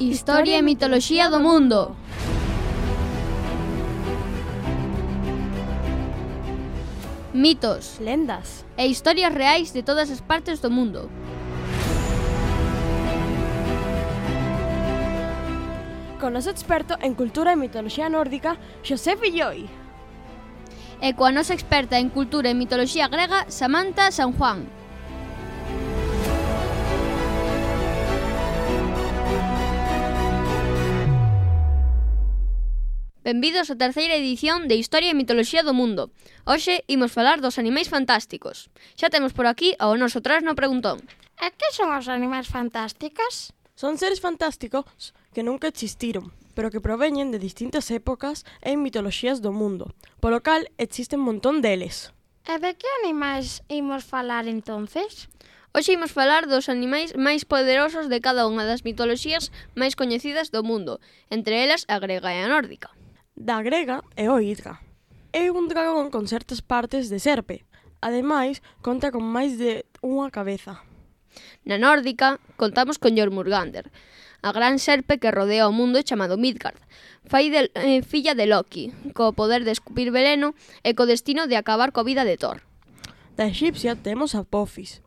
Historia e mitoloxía do mundo. Mitos, lendas e historias reais de todas as partes do mundo. Con noso experto en cultura e mitoloxía nórdica, Xosé Filloi. E coa nosa experta en cultura e mitoloxía grega, Samantha San Juan. Benvidos á terceira edición de Historia e Mitoloxía do Mundo. Hoxe imos falar dos animais fantásticos. Xa temos por aquí ao noso trasno preguntón. E que son os animais fantásticos? Son seres fantásticos que nunca existiron, pero que proveñen de distintas épocas e mitoloxías do mundo, polo cal existen un montón deles. E de que animais imos falar entonces? Hoxe imos falar dos animais máis poderosos de cada unha das mitoloxías máis coñecidas do mundo, entre elas a grega e a nórdica da grega e o hidra. É un dragón con certas partes de serpe. Ademais, conta con máis de unha cabeza. Na nórdica, contamos con Jormurgander, a gran serpe que rodea o mundo chamado Midgard. Fai de, eh, filla de Loki, co poder de escupir veleno e co destino de acabar co vida de Thor. Da egipcia temos a Apophis,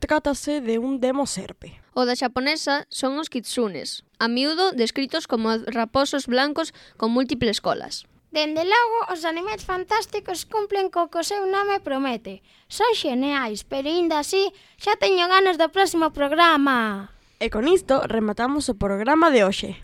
Trátase de un demo serpe. O da xaponesa son os kitsunes, a miúdo descritos como raposos blancos con múltiples colas. Dende logo, os animais fantásticos cumplen co que o seu nome promete. Son xeneais, pero ainda así xa teño ganas do próximo programa. E con isto rematamos o programa de hoxe.